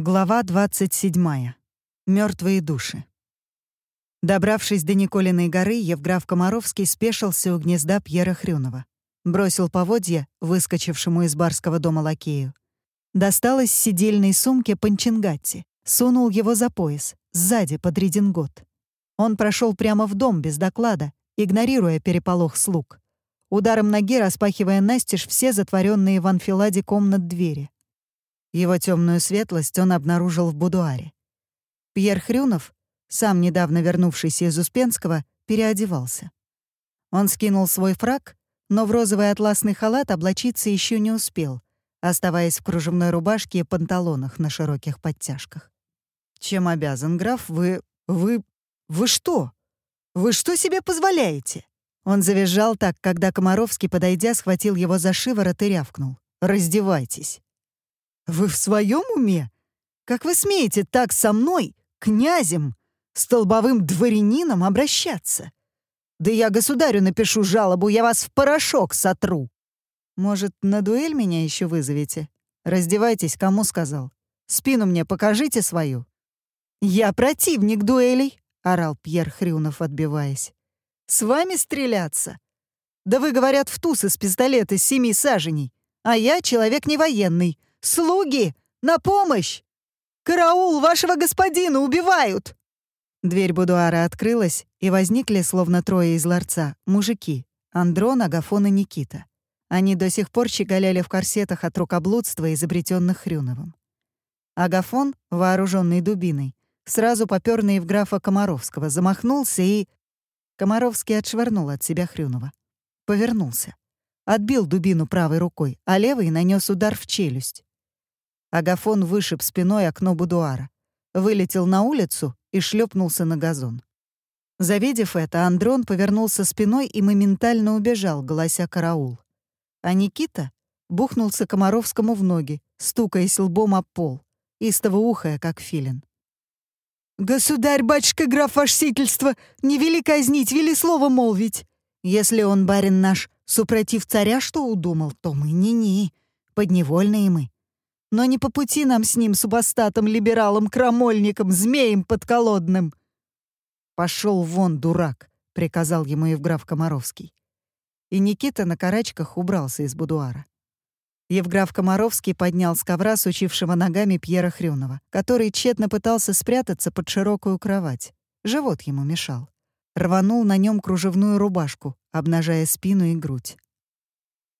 Глава 27. Мертвые души. Добравшись до Николиной горы, Евграф Комаровский спешился у гнезда Пьера Хрюнова. Бросил поводья, выскочившему из барского дома лакею. Достал из сидельной сумки панчингатти, сунул его за пояс, сзади, под редингот. Он прошел прямо в дом без доклада, игнорируя переполох слуг. Ударом ноги распахивая настежь все затворенные в анфиладе комнат двери — его темную светлость он обнаружил в будуаре. Пьер Хрюнов, сам недавно вернувшийся из Успенского, переодевался. Он скинул свой фраг, но в розовый атласный халат облачиться еще не успел, оставаясь в кружевной рубашке и панталонах на широких подтяжках. «Чем обязан, граф? Вы... вы... вы что? Вы что себе позволяете?» Он завизжал так, когда Комаровский, подойдя, схватил его за шиворот и рявкнул. «Раздевайтесь». «Вы в своем уме? Как вы смеете так со мной, князем, столбовым дворянином, обращаться? Да я государю напишу жалобу, я вас в порошок сотру». «Может, на дуэль меня еще вызовете? Раздевайтесь, кому сказал. Спину мне покажите свою». «Я противник дуэлей», — орал Пьер Хрюнов, отбиваясь. «С вами стреляться? Да вы, говорят, в туз из пистолета с семи саженей, а я человек не военный, Слуги! На помощь! Караул! Вашего господина убивают!» Дверь будуара открылась, и возникли, словно трое из ларца, мужики — Андрон, Агафон и Никита. Они до сих пор щеголяли в корсетах от рукоблудства, изобретенных Хрюновым. Агафон, вооруженный дубиной, сразу попёрный в графа Комаровского, замахнулся и... Комаровский отшвырнул от себя Хрюнова. Повернулся. Отбил дубину правой рукой, а левой нанес удар в челюсть. Агафон вышиб спиной окно будуара, вылетел на улицу и шлепнулся на газон. Завидев это, Андрон повернулся спиной и моментально убежал, голося караул. А Никита бухнулся Комаровскому в ноги, стукаясь лбом об пол, истово ухая, как филин. «Государь, батюшка, граф, ваше не вели казнить, вели слово молвить. Если он, барин наш, супротив царя что удумал, то мы не-не, подневольные мы. Но не по пути нам с ним, субостатом, либералом, крамольником, змеем подколодным. «Пошел вон, дурак!» — приказал ему Евграф Комаровский. И Никита на карачках убрался из будуара. Евграф Комаровский поднял с ковра сучившего ногами Пьера Хрюнова, который тщетно пытался спрятаться под широкую кровать. Живот ему мешал. Рванул на нем кружевную рубашку, обнажая спину и грудь.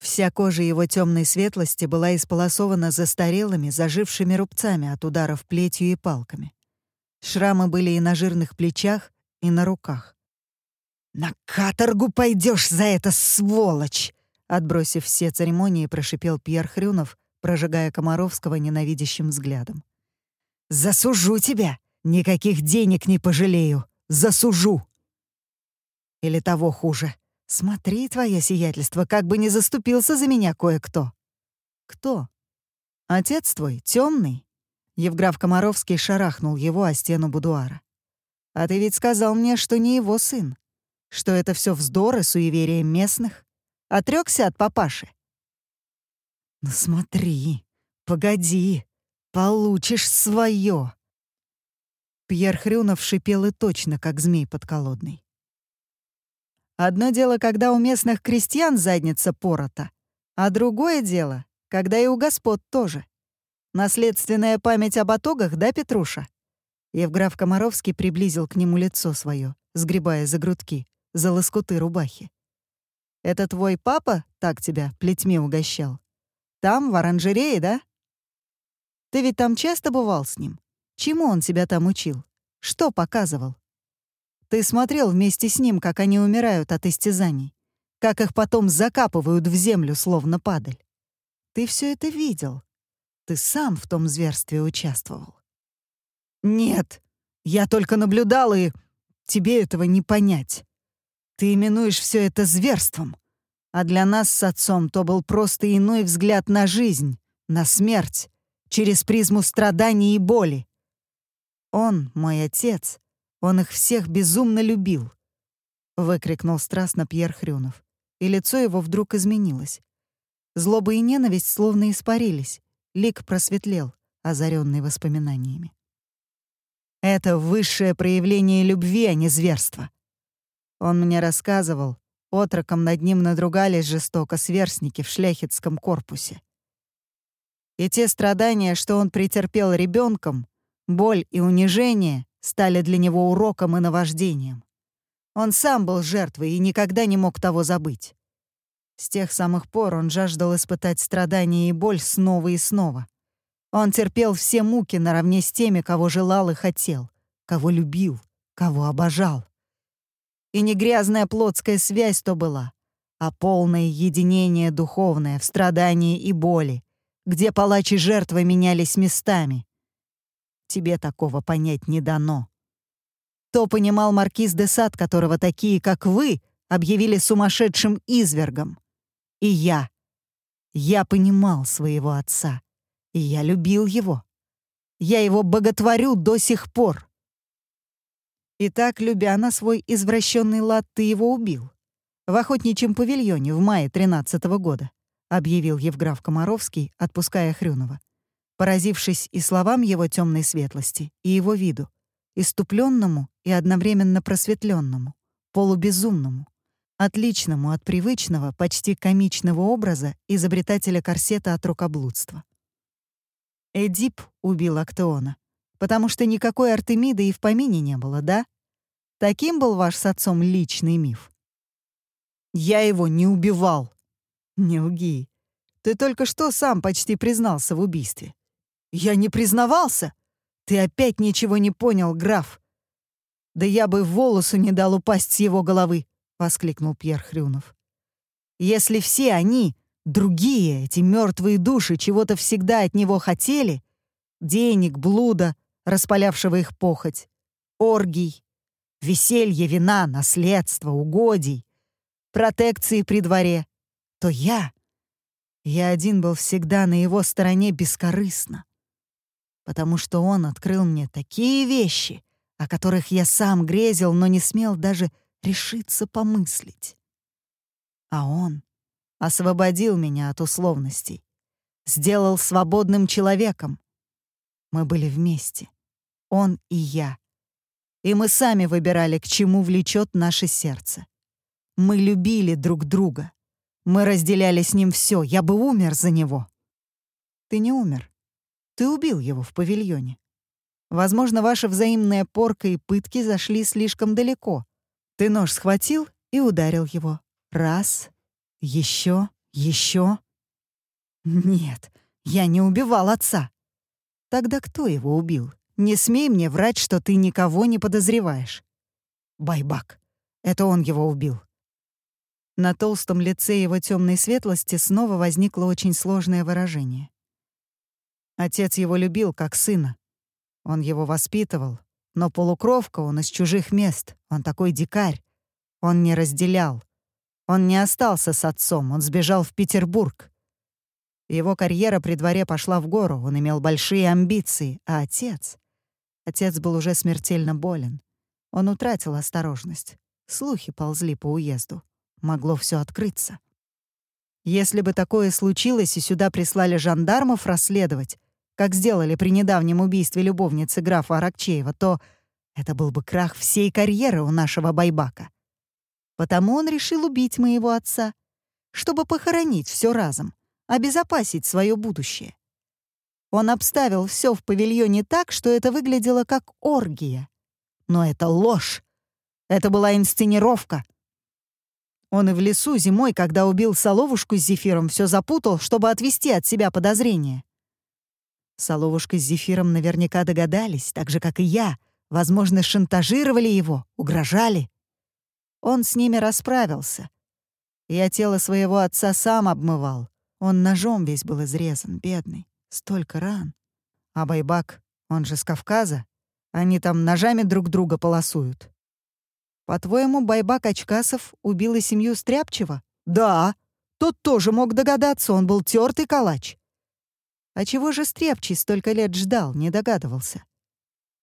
Вся кожа его темной светлости была исполосована застарелыми, зажившими рубцами от ударов плетью и палками. Шрамы были и на жирных плечах, и на руках. «На каторгу пойдешь за это, сволочь!» Отбросив все церемонии, прошипел Пьер Хрюнов, прожигая Комаровского ненавидящим взглядом. «Засужу тебя! Никаких денег не пожалею! Засужу!» Или того хуже. «Смотри, твое сиятельство, как бы не заступился за меня кое-кто». «Кто?» «Отец твой, темный. Евграф Комаровский шарахнул его о стену будуара. «А ты ведь сказал мне, что не его сын, что это все вздор и суеверие местных. Отрекся от папаши». «Ну смотри, погоди, получишь свое. Пьер Хрюнов шипел и точно, как змей подколодный. Одно дело, когда у местных крестьян задница порота, а другое дело, когда и у господ тоже. Наследственная память об отогах, да, Петруша? Евграф Комаровский приблизил к нему лицо свое, сгребая за грудки, за лоскуты рубахи. «Это твой папа так тебя плетьми угощал? Там, в оранжерее, да? Ты ведь там часто бывал с ним? Чему он тебя там учил? Что показывал?» Ты смотрел вместе с ним, как они умирают от истязаний, как их потом закапывают в землю, словно падаль. Ты все это видел. Ты сам в том зверстве участвовал. Нет, я только наблюдал, и тебе этого не понять. Ты именуешь все это зверством, а для нас с отцом то был просто иной взгляд на жизнь, на смерть, через призму страданий и боли. Он, мой отец, он их всех безумно любил!» — выкрикнул страстно Пьер Хрюнов. И лицо его вдруг изменилось. Злоба и ненависть словно испарились. Лик просветлел, озаренный воспоминаниями. «Это высшее проявление любви, а не зверство. Он мне рассказывал, отроком над ним надругались жестоко сверстники в шляхетском корпусе. И те страдания, что он претерпел ребенком, боль и унижение, стали для него уроком и наваждением. Он сам был жертвой и никогда не мог того забыть. С тех самых пор он жаждал испытать страдания и боль снова и снова. Он терпел все муки наравне с теми, кого желал и хотел, кого любил, кого обожал. И не грязная плотская связь то была, а полное единение духовное в страдании и боли, где палачи жертвы менялись местами. Тебе такого понять не дано. То понимал маркиз де Сад, которого такие, как вы, объявили сумасшедшим извергом. И я. Я понимал своего отца. И я любил его. Я его боготворю до сих пор. И так, любя на свой извращенный лад, ты его убил. В охотничьем павильоне в мае тринадцатого года, объявил Евграф Комаровский, отпуская Хрюнова, поразившись и словам его темной светлости, и его виду, иступленному и одновременно просветленному, полубезумному, отличному от привычного, почти комичного образа изобретателя корсета от рукоблудства. Эдип убил Актеона, потому что никакой Артемиды и в помине не было, да? Таким был ваш с отцом личный миф. Я его не убивал. Не лги. Ты только что сам почти признался в убийстве. Я не признавался. Ты опять ничего не понял, граф. Да я бы волосу не дал упасть с его головы воскликнул Пьер Хрюнов. Если все они, другие, эти мертвые души, чего-то всегда от него хотели, денег, блуда, распалявшего их похоть, оргий, веселье, вина, наследство, угодий, протекции при дворе, то я, я один был всегда на его стороне бескорыстно, потому что он открыл мне такие вещи, о которых я сам грезил, но не смел даже решиться помыслить. А он освободил меня от условностей, сделал свободным человеком. Мы были вместе, он и я. И мы сами выбирали, к чему влечет наше сердце. Мы любили друг друга. Мы разделяли с ним все. Я бы умер за него. Ты не умер. Ты убил его в павильоне. Возможно, ваша взаимная порка и пытки зашли слишком далеко. Ты нож схватил и ударил его. Раз, еще, еще. Нет, я не убивал отца. Тогда кто его убил? Не смей мне врать, что ты никого не подозреваешь. Байбак. Это он его убил. На толстом лице его темной светлости снова возникло очень сложное выражение. Отец его любил как сына. Он его воспитывал, но полукровка он из чужих мест, он такой дикарь. Он не разделял. Он не остался с отцом, он сбежал в Петербург. Его карьера при дворе пошла в гору, он имел большие амбиции, а отец... Отец был уже смертельно болен. Он утратил осторожность. Слухи ползли по уезду. Могло все открыться. Если бы такое случилось и сюда прислали жандармов расследовать, как сделали при недавнем убийстве любовницы графа Аракчеева, то это был бы крах всей карьеры у нашего байбака. Потому он решил убить моего отца, чтобы похоронить все разом, обезопасить свое будущее. Он обставил все в павильоне так, что это выглядело как оргия. Но это ложь. Это была инсценировка. Он и в лесу зимой, когда убил соловушку с зефиром, все запутал, чтобы отвести от себя подозрения. Соловушка с Зефиром наверняка догадались, так же, как и я. Возможно, шантажировали его, угрожали. Он с ними расправился. Я тело своего отца сам обмывал. Он ножом весь был изрезан, бедный. Столько ран. А Байбак, он же с Кавказа. Они там ножами друг друга полосуют. По-твоему, Байбак Очкасов убил и семью Стряпчева? Да. Тот тоже мог догадаться, он был тертый калач. А чего же Стрепчий столько лет ждал, не догадывался?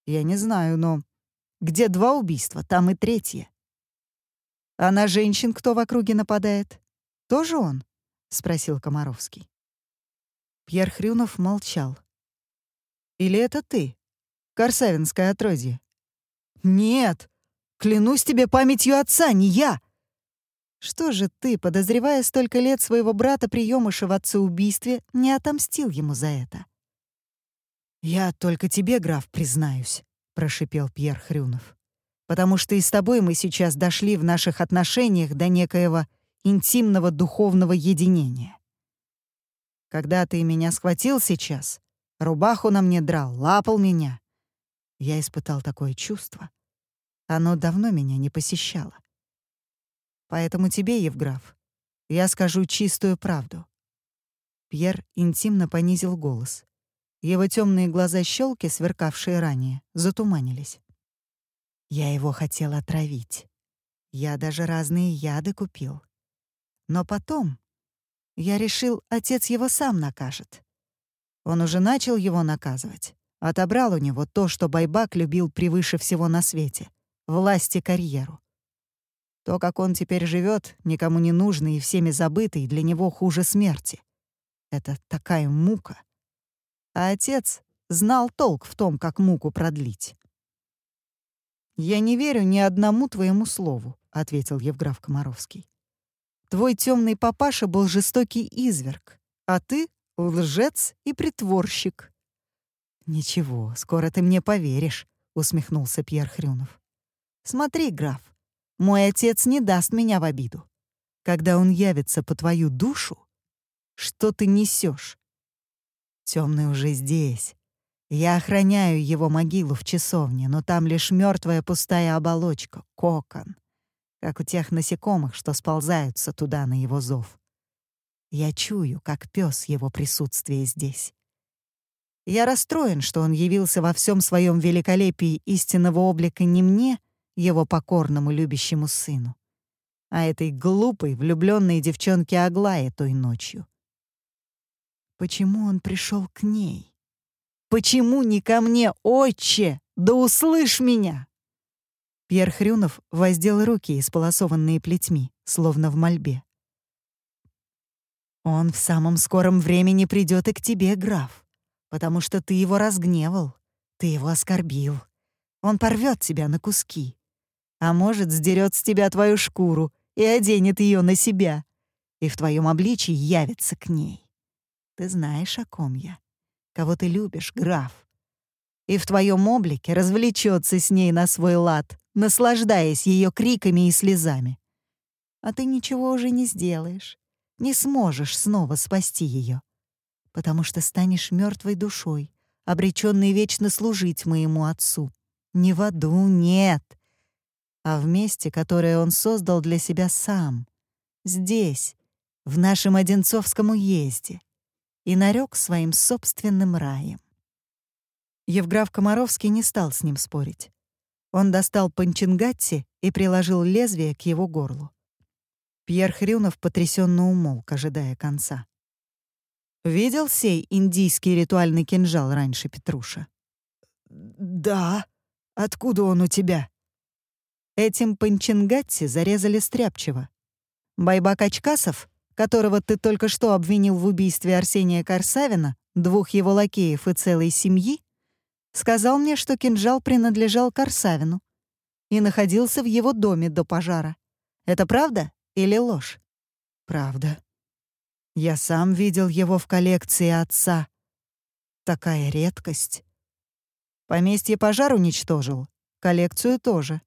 Я не знаю, но где два убийства, там и третье. А на женщин кто в округе нападает? Тоже он? — спросил Комаровский. Пьер Хрюнов молчал. Или это ты? Корсавинское отродье?» «Нет! Клянусь тебе памятью отца, не я!» «Что же ты, подозревая столько лет своего брата-приемыша в отцеубийстве, не отомстил ему за это?» «Я только тебе, граф, признаюсь», — прошипел Пьер Хрюнов. «Потому что и с тобой мы сейчас дошли в наших отношениях до некоего интимного духовного единения. Когда ты меня схватил сейчас, рубаху на мне драл, лапал меня, я испытал такое чувство. Оно давно меня не посещало. Поэтому тебе, Евграф, я скажу чистую правду». Пьер интимно понизил голос. Его темные глаза щелки, сверкавшие ранее, затуманились. Я его хотел отравить. Я даже разные яды купил. Но потом я решил, отец его сам накажет. Он уже начал его наказывать. Отобрал у него то, что Байбак любил превыше всего на свете — власть и карьеру. То, как он теперь живет, никому не нужный и всеми забытый, для него хуже смерти. Это такая мука. А отец знал толк в том, как муку продлить. «Я не верю ни одному твоему слову», — ответил Евграф Комаровский. «Твой темный папаша был жестокий изверг, а ты — лжец и притворщик. «Ничего, скоро ты мне поверишь», — усмехнулся Пьер Хрюнов. «Смотри, граф, мой отец не даст меня в обиду. Когда он явится по твою душу, что ты несешь? Темный уже здесь. Я охраняю его могилу в часовне, но там лишь мертвая пустая оболочка, кокон, как у тех насекомых, что сползаются туда на его зов. Я чую, как пес его присутствие здесь. Я расстроен, что он явился во всем своем великолепии истинного облика не мне, его покорному любящему сыну, а этой глупой, влюбленной девчонке Аглае той ночью. Почему он пришел к ней? Почему не ко мне, отче? Да услышь меня! Пьер Хрюнов воздел руки, исполосованные плетьми, словно в мольбе. «Он в самом скором времени придет и к тебе, граф потому что ты его разгневал, ты его оскорбил. Он порвет тебя на куски. А может, сдерет с тебя твою шкуру и оденет ее на себя, и в твоем обличии явится к ней. Ты знаешь, о ком я, кого ты любишь, граф. И в твоем облике развлечется с ней на свой лад, наслаждаясь ее криками и слезами. А ты ничего уже не сделаешь, не сможешь снова спасти ее потому что станешь мертвой душой, обреченной вечно служить моему отцу. Не в аду, нет, а в месте, которое он создал для себя сам. Здесь, в нашем Одинцовском уезде, и нарек своим собственным раем. Евграф Комаровский не стал с ним спорить. Он достал панчингатти и приложил лезвие к его горлу. Пьер Хрюнов потрясенно умолк, ожидая конца. Видел сей индийский ритуальный кинжал раньше, Петруша? Да. Откуда он у тебя? Этим Панчингатси зарезали Стряпчева. Байбак Ачкасов, которого ты только что обвинил в убийстве Арсения Корсавина, двух его лакеев и целой семьи, сказал мне, что кинжал принадлежал Корсавину и находился в его доме до пожара. Это правда или ложь? Правда. Я сам видел его в коллекции отца. Такая редкость. Поместье пожар уничтожил, коллекцию тоже.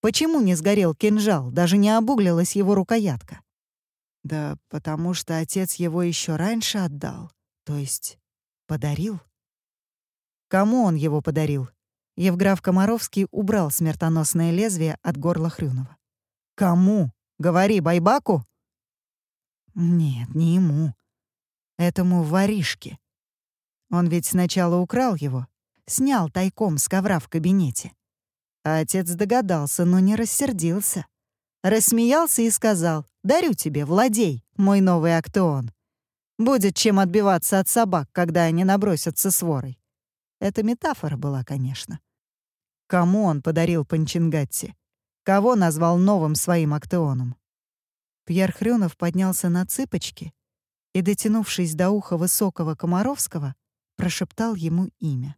Почему не сгорел кинжал, даже не обуглилась его рукоятка? Да потому что отец его еще раньше отдал, то есть подарил. Кому он его подарил? Евграф Комаровский убрал смертоносное лезвие от горла Хрюнова. «Кому? Говори, Байбаку?» Нет, не ему. Этому воришке. Он ведь сначала украл его, снял тайком с ковра в кабинете. А отец догадался, но не рассердился. Рассмеялся и сказал, «Дарю тебе, владей, мой новый актеон. Будет чем отбиваться от собак, когда они набросятся с ворой». Это метафора была, конечно. Кому он подарил Панчингатти? Кого назвал новым своим актеоном? Пьер Хрюнов поднялся на цыпочки и, дотянувшись до уха высокого Комаровского, прошептал ему имя.